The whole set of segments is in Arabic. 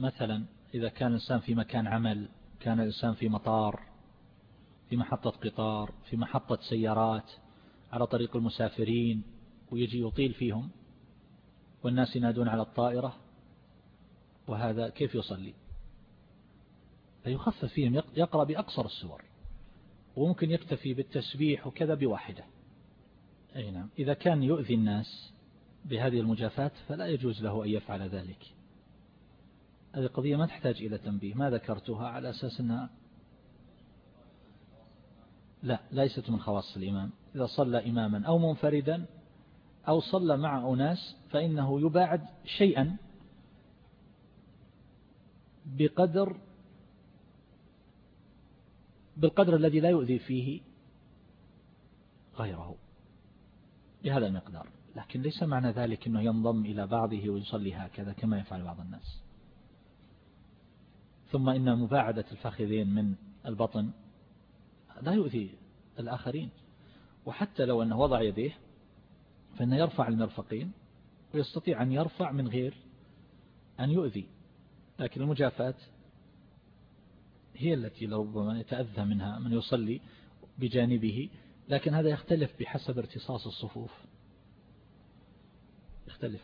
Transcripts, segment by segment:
مثلا إذا كان الإنسان في مكان عمل كان الإنسان في مطار في محطة قطار في محطة سيارات على طريق المسافرين ويجي يطيل فيهم والناس ينادون على الطائرة وهذا كيف يصلي؟ فيخفف فيهم يقرأ بأقصر السور وممكن يكتفي بالتسبيح وكذا بواحدة. أي نعم. إذا كان يؤذي الناس بهذه المجافات فلا يجوز له أن يفعل ذلك. هذه قضية ما تحتاج إلى تنبيه. ما ذكرتها على أساس أنها لا ليست من خواص الإمام. إذا صلى إماما أو منفردا أو صلى مع أناس فإنه يباعد شيئا بقدر بالقدر الذي لا يؤذي فيه غيره بهذا المقدار. لكن ليس معنى ذلك أنه ينضم إلى بعضه ويصلي هكذا كما يفعل بعض الناس. ثم إن مباعدة الفخذين من البطن لا يؤذي الآخرين. وحتى لو أنه وضع يديه فإنه يرفع المرفقين ويستطيع أن يرفع من غير أن يؤذي. لكن المجافات هي التي لربما يتأذى منها من يصلي بجانبه لكن هذا يختلف بحسب ارتصاص الصفوف. يختلف.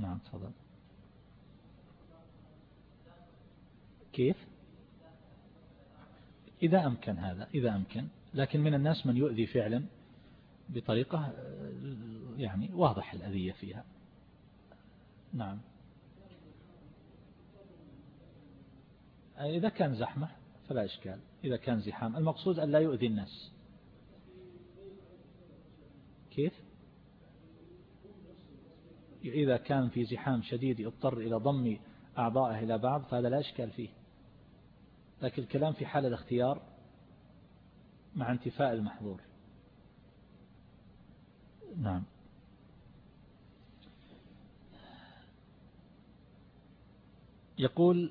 نعم تفضل. كيف؟ إذا أمكن هذا إذا أمكن. لكن من الناس من يؤذي فعلا بطريقة يعني واضح الأذية فيها. نعم. إذا كان زحمة فلا إشكال. إذا كان زحام المقصود أن لا يؤذي الناس. كيف؟ إذا كان في زحام شديد يضطر إلى ضم أعضائه إلى بعض فهذا لا إشكال فيه. لكن الكلام في حال الاختيار مع انتفاء المحظور. نعم. يقول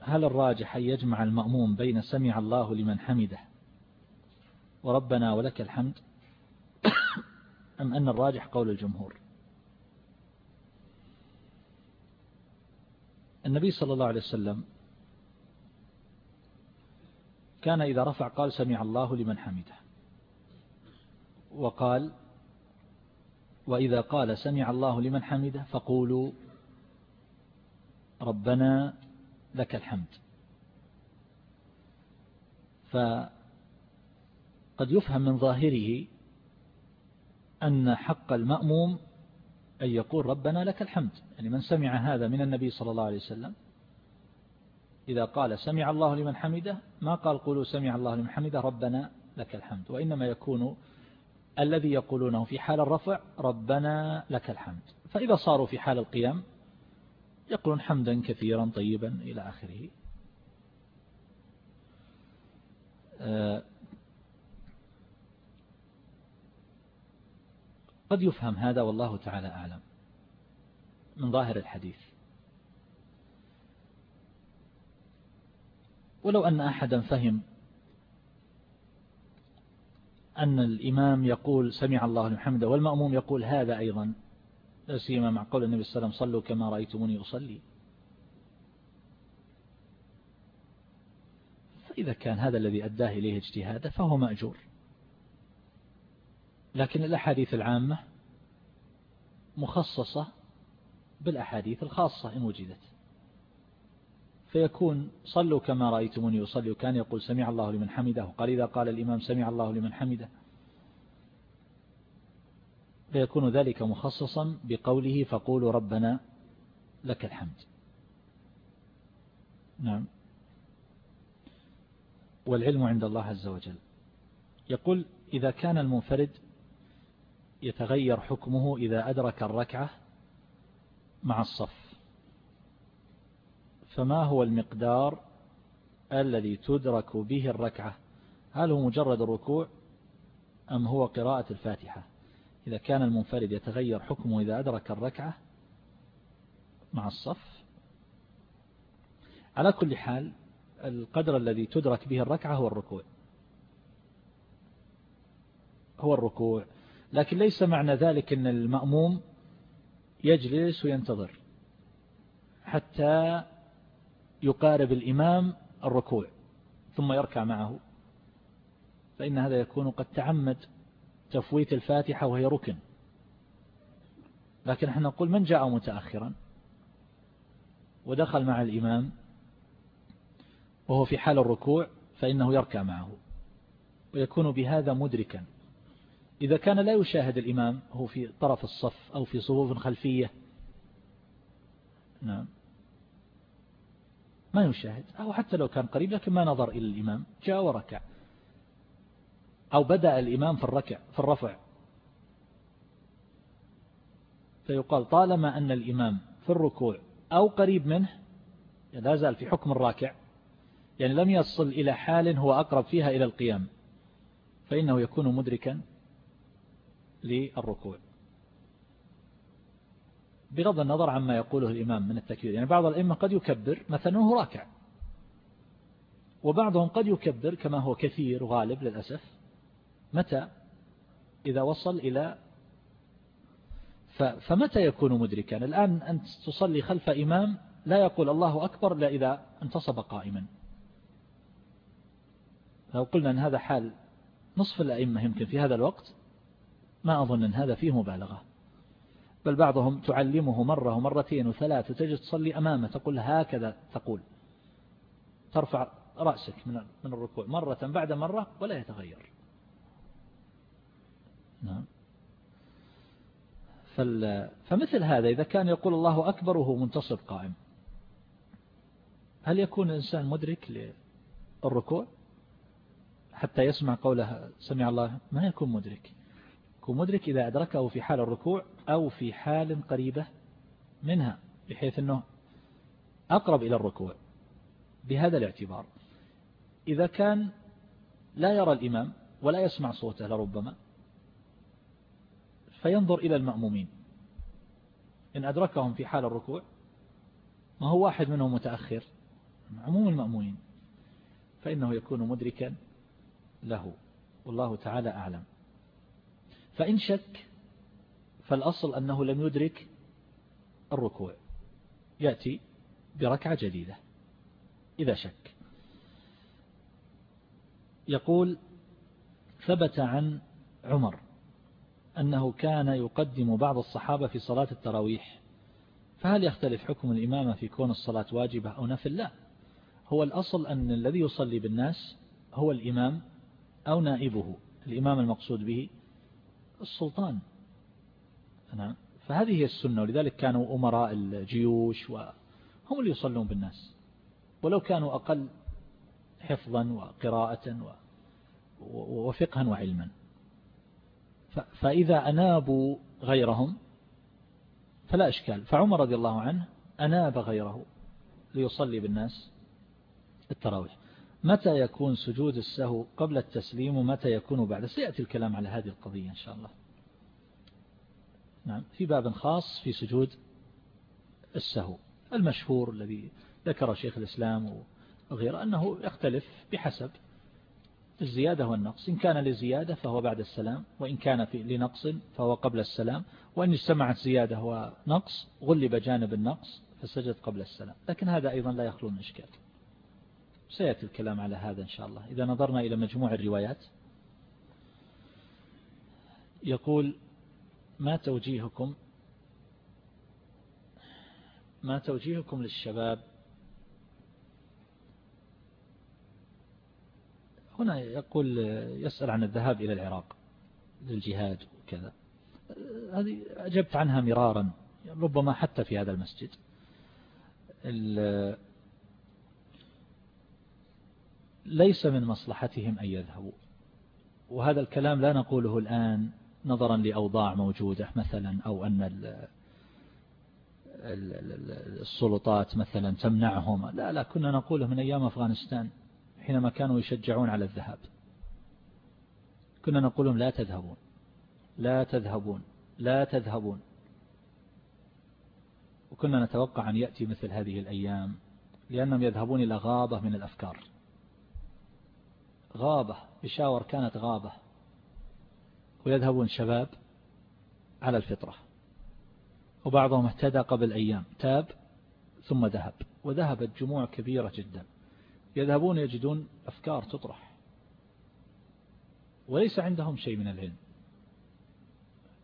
هل الراجح أن يجمع المأموم بين سمع الله لمن حمده وربنا ولك الحمد؟ أم أن الراجح قول الجمهور؟ النبي صلى الله عليه وسلم كان إذا رفع قال سمع الله لمن حمده. وقال وإذا قال سمع الله لمن حمده فقولوا ربنا لك الحمد. فقد يفهم من ظاهره أن حق المأموم أن يقول ربنا لك الحمد. يعني من سمع هذا من النبي صلى الله عليه وسلم إذا قال سمع الله لمن حمده ما قال قولوا سمع الله لمن حمده ربنا لك الحمد. وإنما يكون الذي يقولونه في حال الرفع ربنا لك الحمد. فإذا صاروا في حال القيام يقولون حمدا كثيرا طيبا إلى آخره. آه، قد يفهم هذا والله تعالى أعلم. من ظاهر الحديث. ولو أن أحدا فهم أن الإمام يقول سمع الله لمحمد والمأموم يقول هذا أيضا لا سيما مع قول النبي صلى الله عليه وسلم صلوا كما رأيتموني أصلي. فإذا كان هذا الذي أداه إليه اجتهاده فهو مأجور. لكن الأحاديث العامة مخصصة بالأحاديث الخاصة إن وجدت. فيكون صلوا كما رأيتموني يصلي وكان يقول سمع الله لمن حمده. وقال إذا قال الإمام سمع الله لمن حمده. فيكون ذلك مخصصا بقوله فقولوا ربنا لك الحمد. نعم. والعلم عند الله عز وجل. يقول إذا كان المنفرد يتغير حكمه إذا أدرك الركعة مع الصف. فما هو المقدار الذي تدرك به الركعة؟ هل هو مجرد الركوع أم هو قراءة الفاتحة؟ إذا كان المنفرد يتغير حكمه إذا أدرك الركعة مع الصف على كل حال القدر الذي تدرك به الركعة هو الركوع. هو الركوع. لكن ليس معنى ذلك أن المأموم يجلس وينتظر حتى يقارب الإمام الركوع ثم يركع معه. فإن هذا يكون قد تعمد تفويت الفاتحة وهي ركن. لكن إحنا نقول من جاء متأخرا؟ ودخل مع الإمام وهو في حال الركوع فإنه يركع معه. ويكون بهذا مدركا. إذا كان لا يشاهد الإمام هو في طرف الصف أو في صفوف خلفية. نعم. ما يشاهد. أو حتى لو كان قريب لكن ما نظر إلى الإمام. جاء وركع. أو بدأ الإمام في الركع في الرفع. فيقال طالما أن الإمام في الركوع أو قريب منه لا زال في حكم الراكع. يعني لم يصل إلى حال هو أقرب فيها إلى القيام. فإنه يكون مدركا للركوع. بغض النظر عما يقوله الإمام من التكبير. يعني بعض الأئمة قد يكبر مثلا وهو راكع. وبعضهم قد يكبر كما هو كثير غالب للأسف. متى؟ إذا وصل إلى فمتى يكون مدركا؟ الآن أنت تصلي خلف إمام لا يقول الله أكبر إلا إذا انتصب قائما. لو قلنا أن هذا حال نصف الأئمة يمكن في هذا الوقت ما أظن أن هذا فيه مبالغة. بل بعضهم تعلمه مرة ومرتين وثلاث وتجد تصلي أمامه تقول هكذا تقول. ترفع رأسك من من الركوع مرة بعد مرة ولا يتغير. نعم. فمثل هذا إذا كان يقول الله أكبر وهو منتصب قائم. هل يكون الإنسان مدرك للركوع؟ حتى يسمع قوله سمع الله ما يكون مدرك؟ يكون مدرك إذا أدركه في حال الركوع أو في حال قريبة منها بحيث أنه أقرب إلى الركوع. بهذا الاعتبار. إذا كان لا يرى الإمام ولا يسمع صوته لربما فينظر إلى المأمومين. إن أدركهم في حال الركوع ما هو واحد منهم متأخر عموم المأمومين فإنه يكون مدركا له. والله تعالى أعلم. فإن شك فالأصل أنه لم يدرك الركوع. يأتي بركعة جديدة إذا شك. يقول ثبت عن عمر أنه كان يقدم بعض الصحابة في صلاة التراويح. فهل يختلف حكم الإمامة في كون الصلاة واجبة أو نفل؟ لا. هو الأصل أن الذي يصلي بالناس هو الإمام أو نائبه الإمام المقصود به السلطان. نعم. فهذه هي السنة ولذلك كانوا أمراء الجيوش وهم اللي يصلون بالناس. ولو كانوا أقل حفظا وقراءة وفقها وعلما. فإذا أنابوا غيرهم فلا إشكال. فعمر رضي الله عنه أناب غيره ليصلي بالناس التراويح. متى يكون سجود السهو قبل التسليم ومتى يكون بعد؟ سيأتي الكلام على هذه القضية إن شاء الله. نعم في باب خاص في سجود السهو المشهور الذي ذكر شيخ الإسلام وغيره أنه يختلف بحسب الزيادة والنقص. إن كان لزيادة فهو بعد السلام وإن كان في لنقص فهو قبل السلام وإن اجتمعت زيادة ونقص غلب جانب النقص فسجد قبل السلام. لكن هذا أيضا لا يخلو من إشكال. سيأتي الكلام على هذا إن شاء الله. إذا نظرنا إلى مجموع الروايات. يقول ما توجيهكم؟ ما توجيهكم للشباب؟ هنا يقول يسأل عن الذهاب إلى العراق للجهاد وكذا. هذه أجبت عنها مرارا ربما حتى في هذا المسجد. ليس من مصلحتهم أن يذهبوا. وهذا الكلام لا نقوله الآن نظرا لأوضاع موجودة مثلا أو أن السلطات مثلا تمنعهم. لا لا كنا نقوله من أيام أفغانستان حينما كانوا يشجعون على الذهاب. كنا نقول لهم لا تذهبون لا تذهبون لا تذهبون. وكنا نتوقع أن يأتي مثل هذه الأيام لأنهم يذهبون إلى غابة من الأفكار. غابة بشاور كانت غابة. ويذهبون شباب على الفطرة. وبعضهم اهتدى قبل أيام تاب ثم ذهب. وذهبت جموع كبيرة جدا. يذهبون يجدون أفكار تطرح. وليس عندهم شيء من العلم.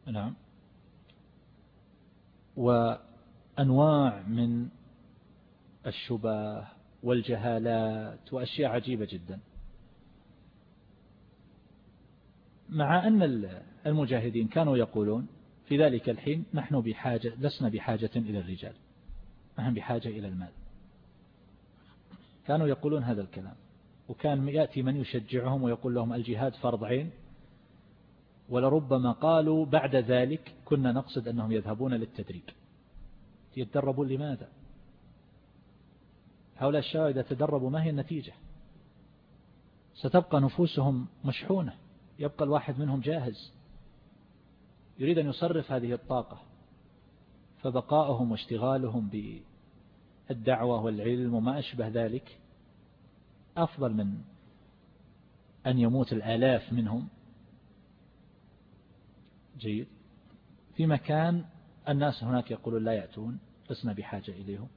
نعم. وأنواع من الشبه والجهالات وأشياء عجيبة جدا. مع أن المجاهدين كانوا يقولون في ذلك الحين نحن بحاجة لسنا بحاجة إلى الرجال. نحن بحاجة إلى المال. كانوا يقولون هذا الكلام. وكان يأتي من يشجعهم ويقول لهم الجهاد فرض عين. ولربما قالوا بعد ذلك كنا نقصد أنهم يذهبون للتدريب. يتدربون لماذا؟ هؤلاء الشباب إذا تدربوا ما هي النتيجة؟ ستبقى نفوسهم مشحونة. يبقى الواحد منهم جاهز. يريد أن يصرف هذه الطاقة. فبقاؤهم واشتغالهم بالدعوة والعلم وما أشبه ذلك أفضل من أن يموت الآلاف منهم. جيد. في مكان الناس هناك يقولون لا يأتون لسنا بحاجة إليهم.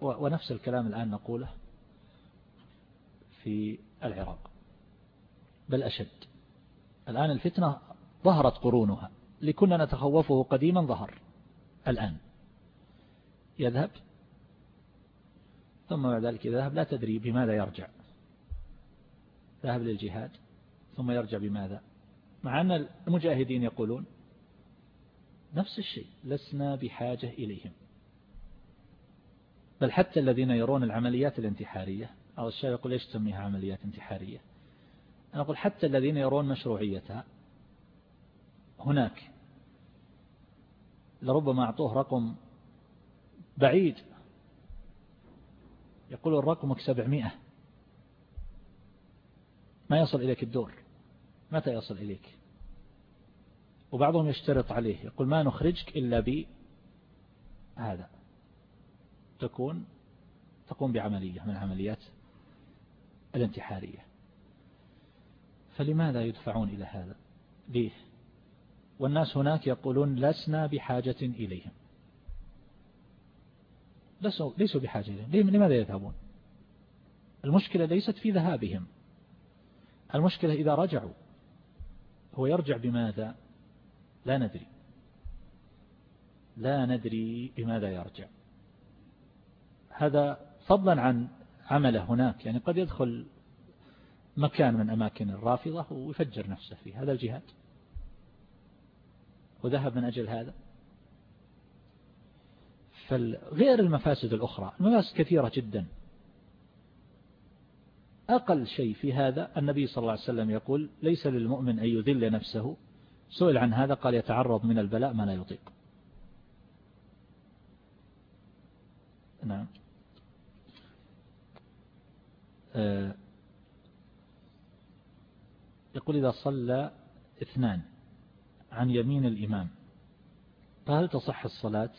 ونفس الكلام الآن نقوله في العراق. بل أشد. الآن الفتنة ظهرت قرونها. لكنا نتخوفه قديما ظهر. الآن. يذهب. ثم بعد ذلك يذهب. لا تدري بماذا يرجع. ذهب للجهاد. ثم يرجع بماذا؟ مع أن المجاهدين يقولون نفس الشيء. لسنا بحاجة إليهم. بل حتى الذين يرون العمليات الانتحارية أو الشيء يقول ليش تسميها عمليات انتحارية؟ أنا أقول حتى الذين يرون مشروعيتها هناك لربما أعطوه رقم بعيد. يقول رقمك سبعمائة. ما يصل إليك الدور؟ متى يصل إليك؟ وبعضهم يشترط عليه يقول ما نخرجك إلا ب هذا. تكون تقوم بعملية من العمليات الانتحارية. فلماذا يدفعون إلى هذا؟ ليه والناس هناك يقولون لسنا بحاجة إليهم. ليسوا بحاجة إليهم. لماذا يذهبون؟ المشكلة ليست في ذهابهم. المشكلة إذا رجعوا هو يرجع بماذا؟ لا ندري. لا ندري بماذا يرجع. هذا فضلا عن عمله هناك. يعني قد يدخل مكان من أماكن الرافضة ويفجر نفسه فيه هذا الجهاد. وذهب من أجل هذا. فغير المفاسد الأخرى المفاسد كثيرة جدا. أقل شيء في هذا النبي صلى الله عليه وسلم يقول ليس للمؤمن أن يذل نفسه. سئل عن هذا قال يتعرض من البلاء ما لا يطيق. نعم. آه، يقول إذا صلى اثنان عن يمين الإمام. فهل تصح الصلاة؟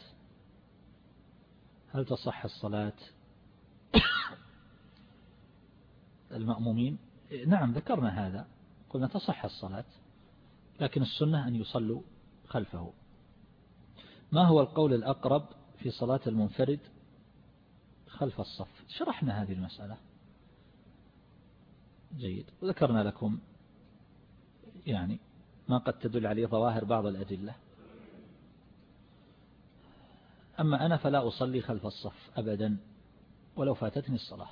هل تصح الصلاة؟ المأمومين؟ نعم ذكرنا هذا. قلنا تصح الصلاة لكن السنة أن يصلوا خلفه. ما هو القول الأقرب في صلاة المنفرد خلف الصف؟ شرحنا هذه المسألة. جيد. وذكرنا لكم يعني ما قد تدل عليه ظواهر بعض الأدلة. أما أنا فلا أصلي خلف الصف أبدا ولو فاتتني الصلاة.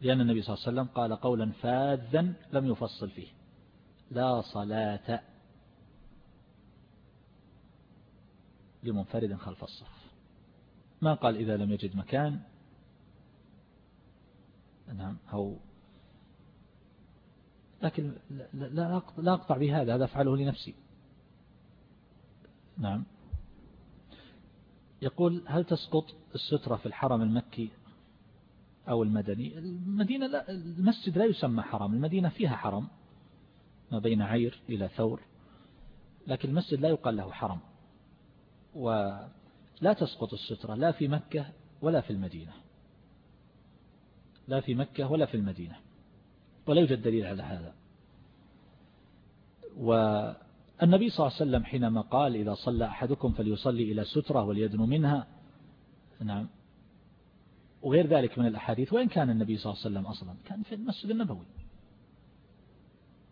لأن النبي صلى الله عليه وسلم قال قولا فاذا لم يفصل فيه. لا صلاة لمنفرد خلف الصف. ما قال إذا لم يجد مكان. نعم أو لكن لا لا أقطع بهذا هذا أفعله لنفسي. نعم. يقول هل تسقط السترة في الحرم المكي أو المدني؟ المدينة لا المسجد لا يسمى حرم المدينة فيها حرم ما بين عير إلى ثور لكن المسجد لا يقال له حرم. ولا تسقط السترة لا في مكة ولا في المدينة. لا في مكة ولا في المدينة. ولا يوجد دليل على هذا. النبي صلى الله عليه وسلم حينما قال إذا صلى أحدكم فليصلي إلى سترة وليدنو منها نعم وغير ذلك من الأحاديث وإن كان النبي صلى الله عليه وسلم أصلا كان في المسجد النبوي.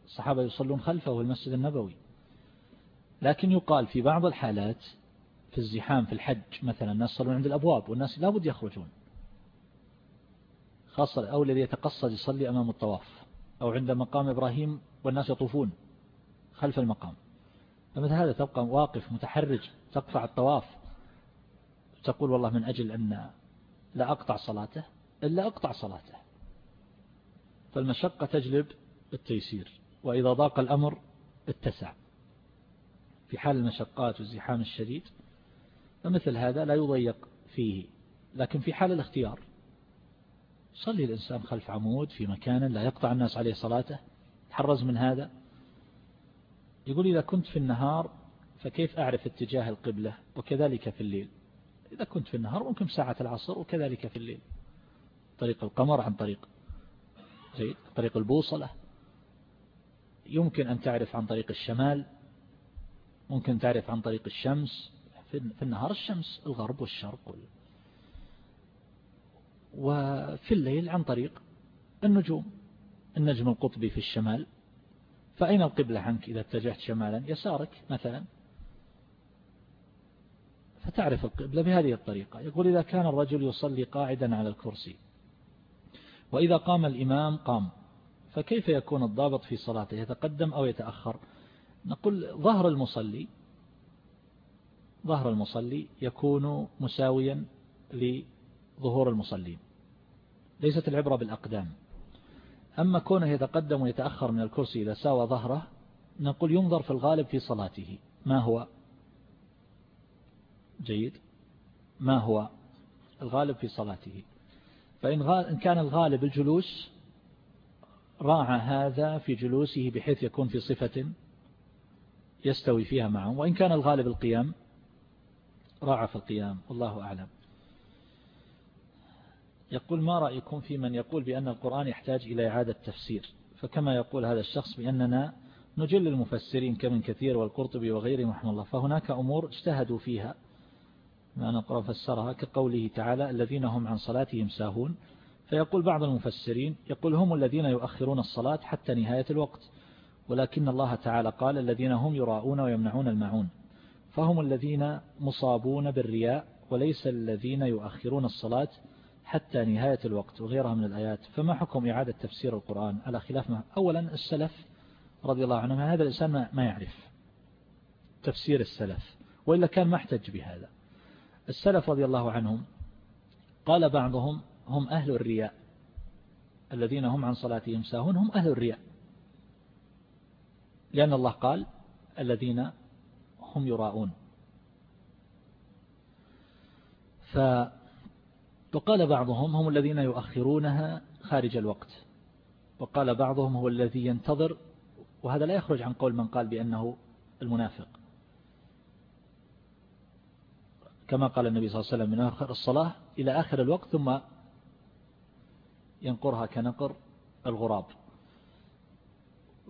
الصحابة يصلون خلفه في المسجد النبوي. لكن يقال في بعض الحالات في الزحام في الحج مثلا الناس يصلون عند الأبواب والناس لابد يخرجون. خاصة أو الذي يتقصد يصلي أمام الطواف. أو عند مقام إبراهيم والناس يطوفون خلف المقام. فمثل هذا تبقى واقف متحرج تقطع الطواف. تقول والله من أجل أن لا أقطع صلاته إلا أقطع صلاته. فالمشقة تجلب التيسير وإذا ضاق الأمر اتسع. في حال المشقات والزحام الشديد فمثل هذا لا يضيق فيه لكن في حال الاختيار صلي الإنسان خلف عمود في مكان لا يقطع الناس عليه صلاته. تحرز من هذا. يقول إذا كنت في النهار فكيف أعرف اتجاه القبلة؟ وكذلك في الليل. إذا كنت في النهار ممكن ساعة العصر وكذلك في الليل. طريق القمر عن طريق طريق البوصلة. يمكن أن تعرف عن طريق الشمال. ممكن تعرف عن طريق الشمس. في النهار الشمس الغرب والشرق وفي الليل عن طريق النجوم. النجم القطبي في الشمال. فأين القبلة عنك إذا اتجهت شمالا؟ يسارك مثلا. فتعرف القبلة بهذه الطريقة. يقول إذا كان الرجل يصلي قاعدا على الكرسي وإذا قام الإمام قام. فكيف يكون الضابط في صلاته؟ يتقدم أو يتأخر؟ نقول ظهر المصلي ظهر المصلي يكون مساويا لظهور المصلين. ليست العبرة بالأقدام. أما كونه يتقدم ويتأخر من الكرسي إذا ساوى ظهره نقول ينظر في الغالب في صلاته. ما هو؟ جيد. ما هو؟ الغالب في صلاته. فإن كان الغالب الجلوس راعى هذا في جلوسه بحيث يكون في صفة يستوي فيها معه. وإن كان الغالب القيام راعى في القيام. والله أعلم. يقول ما رأيكم في من يقول بأن القرآن يحتاج إلى إعادة تفسير؟ فكما يقول هذا الشخص بأننا نجل المفسرين كمن كثير والقرطبي وغيرهم رحمه الله فهناك أمور اجتهدوا فيها. ما نقرأ فسرها كقوله تعالى الذين هم عن صلاتهم ساهون. فيقول بعض المفسرين يقول هم الذين يؤخرون الصلاة حتى نهاية الوقت ولكن الله تعالى قال الذين هم يراؤون ويمنعون المعون فهم الذين مصابون بالرياء وليس الذين يؤخرون الصلاة حتى نهاية الوقت وغيرها من الآيات. فما حكم إعادة تفسير القرآن؟ على خلاف ما أولا السلف رضي الله عنهم هذا الإنسان ما يعرف تفسير السلف وإلا كان ما احتج بهذا. السلف رضي الله عنهم قال بعضهم هم أهل الرياء الذين هم عن صلاتهم ساهون هم أهل الرياء. لأن الله قال الذين هم يراءون. ف وقال بعضهم هم الذين يؤخرونها خارج الوقت. وقال بعضهم هو الذي ينتظر وهذا لا يخرج عن قول من قال بأنه المنافق. كما قال النبي صلى الله عليه وسلم من آخر الصلاة إلى آخر الوقت ثم ينقرها كنقر الغراب.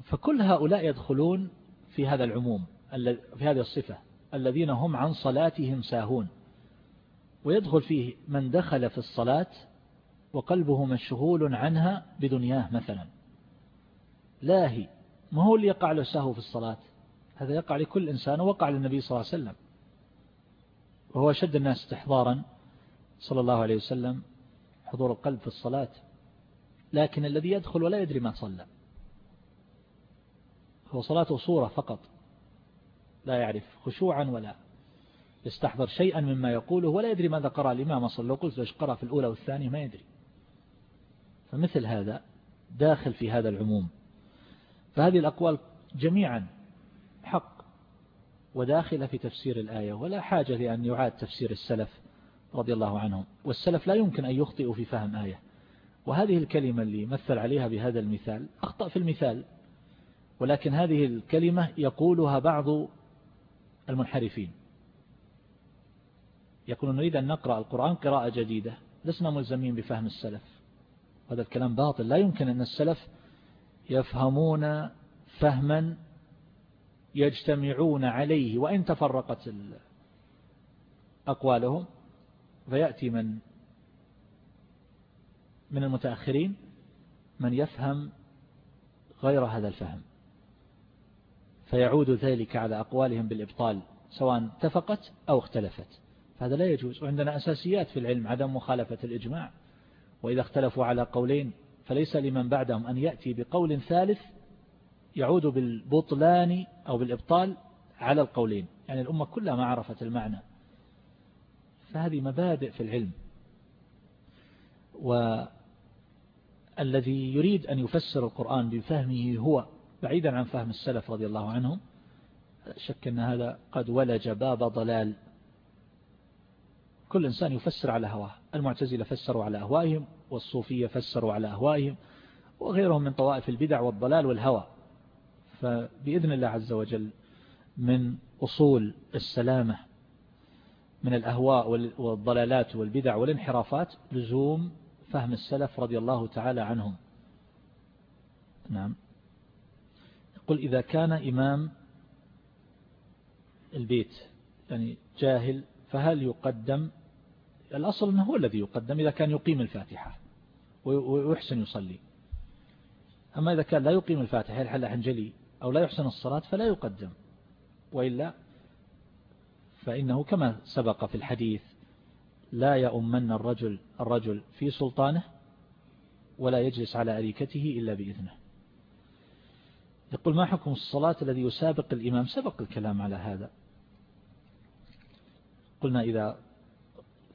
فكل هؤلاء يدخلون في هذا العموم في هذه الصفة الذين هم عن صلاتهم ساهون. ويدخل فيه من دخل في الصلاة وقلبه مشغول عنها بدنياه مثلا. لاهي ما هو اللي يقع له سهو في الصلاة؟ هذا يقع لكل إنسان ووقع للنبي صلى الله عليه وسلم. وهو أشد الناس استحضارا صلى الله عليه وسلم حضور القلب في الصلاة. لكن الذي يدخل ولا يدري ما صلى. هو صلاته صورة فقط لا يعرف خشوعا ولا يستحضر شيئا مما يقوله ولا يدري ماذا قرأ الإمام صلى الله عليه وسلم قرأ في الأولى والثانية؟ ما يدري. فمثل هذا داخل في هذا العموم. فهذه الأقوال جميعا حق وداخلة في تفسير الآية ولا حاجة لأن يعاد تفسير السلف رضي الله عنهم. والسلف لا يمكن أن يخطئوا في فهم آية. وهذه الكلمة اللي مثل عليها بهذا المثال أخطأ في المثال ولكن هذه الكلمة يقولها بعض المنحرفين. يقول نريد أن نقرأ القرآن قراءة جديدة لسنا ملزمين بفهم السلف. هذا الكلام باطل. لا يمكن أن السلف يفهمون فهما يجتمعون عليه وإن تفرقت أقوالهم فيأتي من من المتأخرين من يفهم غير هذا الفهم. فيعود ذلك على أقوالهم بالإبطال سواء اتفقت أو اختلفت. فهذا لا يجوز. وعندنا أساسيات في العلم عدم مخالفة الإجماع. وإذا اختلفوا على قولين فليس لمن بعدهم أن يأتي بقول ثالث يعود بالبطلان أو بالإبطال على القولين. يعني الأمة كلها ما عرفت المعنى. فهذه مبادئ في العلم. والذي يريد أن يفسر القرآن بفهمه هو بعيدا عن فهم السلف رضي الله عنهم شك أن هذا قد ولج باب ضلال. كل إنسان يفسر على هواه. المعتزلة فسروا على أهوائهم والصوفية فسروا على أهوائهم وغيرهم من طوائف البدع والضلال والهوى. فبإذن الله عز وجل من أصول السلامة من الأهواء والضلالات والبدع والانحرافات لزوم فهم السلف رضي الله تعالى عنهم. نعم. يقول إذا كان إمام البيت يعني جاهل فهل يقدم الأصل أنه هو الذي يقدم إذا كان يقيم الفاتحة ويحسن يصلي. أما إذا كان لا يقيم الفاتحة يلحل حنجلي أو لا يحسن الصلاة فلا يقدم. وإلا فإنه كما سبق في الحديث لا يؤمن الرجل الرجل في سلطانه ولا يجلس على أريكته إلا بإذنه. يقول ما حكم الصلاة الذي يسابق الإمام؟ سبق الكلام على هذا. قلنا إذا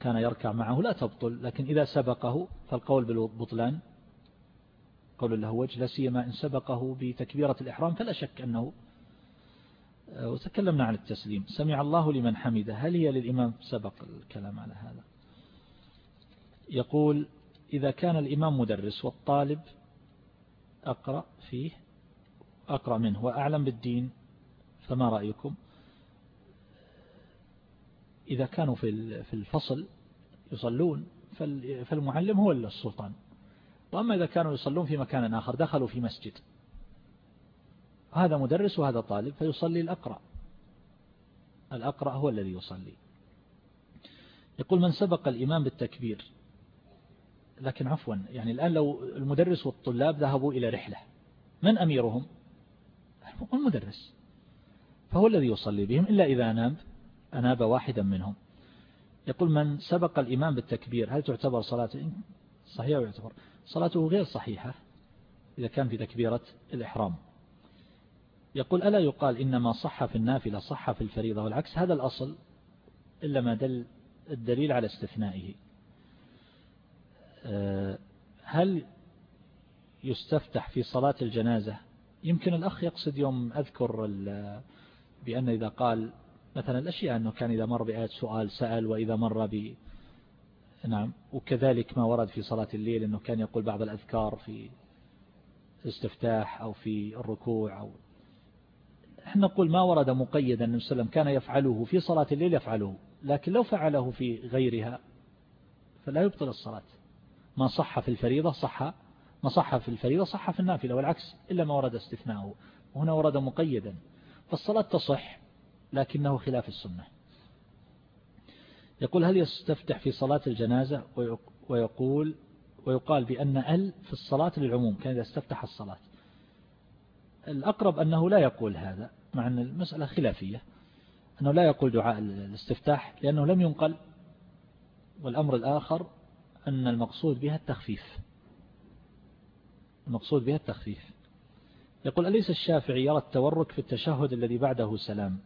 كان يركع معه لا تبطل لكن إذا سبقه فالقول بالبطلان قول له وجه لا سيما إن سبقه بتكبيرة الإحرام فلا شك أنه آه، وتكلمنا عن التسليم. سمع الله لمن حمده. هل هي للإمام سبق الكلام على هذا؟ يقول إذا كان الإمام مدرس والطالب أقرأ فيه أقرأ منه وأعلم بالدين فما رأيكم؟ إذا كانوا في الفصل يصلون فالمعلم هو السلطان. وأما إذا كانوا يصلون في مكان آخر دخلوا في مسجد. هذا مدرس وهذا طالب فيصلي الأقرأ. الأقرأ هو الذي يصلي. يقول من سبق الإمام بالتكبير. لكن عفوا يعني الآن لو المدرس والطلاب ذهبوا إلى رحلة من أميرهم؟ المدرس. فهو الذي يصلي بهم إلا إذا أناب أناب واحدا منهم. يقول من سبق الإمام بالتكبير هل تعتبر صلاته؟ صحيحة يعتبر. صلاته غير صحيحة إذا كان في تكبيرة الإحرام. يقول ألا يقال إنما صح في النافلة صح في الفريضة والعكس؟ هذا الأصل إلا ما دل الدليل على استثنائه. أه، هل يستفتح في صلاة الجنازة؟ يمكن الأخ يقصد يوم أذكر بأن إذا قال مثلا الأشياء أنه كان إذا مر بآية سؤال سأل وإذا مر ب نعم وكذلك ما ورد في صلاة الليل أنه كان يقول بعض الأذكار في الاستفتاح أو في الركوع أو إحنا نقول ما ورد مقيدا النبي صلى الله عليه وسلم كان يفعله في صلاة الليل يفعله لكن لو فعله في غيرها فلا يبطل الصلاة. ما صح في الفريضة صح ما صح في الفريضة صح في النافلة والعكس إلا ما ورد استثناءه وهنا ورد مقيدا. فالصلاة تصح لكنه خلاف السنة. يقول هل يستفتح في صلاة الجنازة؟ ويقول ويقال بأن ال في الصلاة للعموم كان إذا استفتح الصلاة. الأقرب أنه لا يقول هذا مع أن المسألة خلافية. أنه لا يقول دعاء الاستفتاح لأنه لم ينقل. والأمر الآخر أن المقصود بها التخفيف. المقصود بها التخفيف. يقول أليس الشافعي يرى التورك في التشهد الذي بعده سلام؟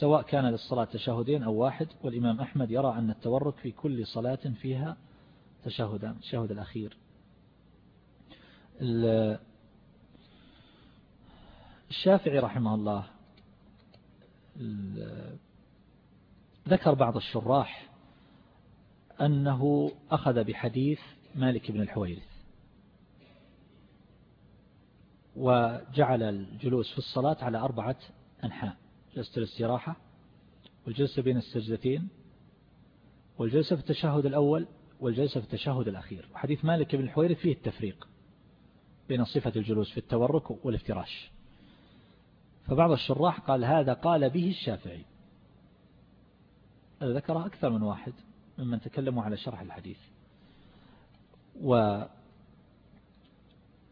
سواء كان للصلاة تشهدين أو واحد والإمام أحمد يرى أن التورك في كل صلاة فيها تشهدان التشهد الأخير. الشافعي رحمه الله ذكر بعض الشراح أنه أخذ بحديث مالك بن الحويرث وجعل الجلوس في الصلاة على أربعة أنحاء. جلسة الاستراحة والجلسة بين السجدتين والجلسة في التشهد الأول والجلسة في التشهد الأخير. وحديث مالك بن الحويرث فيه التفريق بين صفة الجلوس في التورك والافتراش. فبعض الشراح قال هذا قال به الشافعي. ذكر أكثر من واحد ممن تكلموا على شرح الحديث. و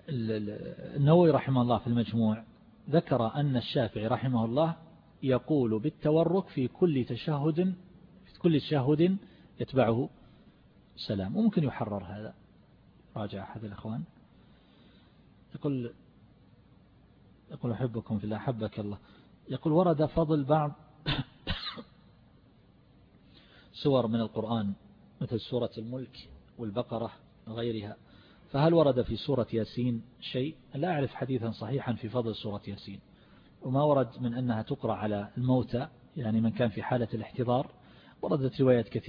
النووي رحمه الله في المجموع ذكر أن الشافعي رحمه الله يقول بالتورك في كل تشهد في كل تشهد يتبعه سلام. وممكن يحرر هذا. راجع أحد الأخوان. يقول يقول أحبكم في الله أحبك الله. يقول ورد فضل بعض سور من القرآن مثل سورة الملك والبقرة وغيرها. فهل ورد في سورة ياسين شيء؟ لا أعرف حديثا صحيحا في فضل سورة ياسين. وما ورد من أنها تقرأ على الموتى يعني من كان في حالة الاحتضار وردت روايات كثيرة.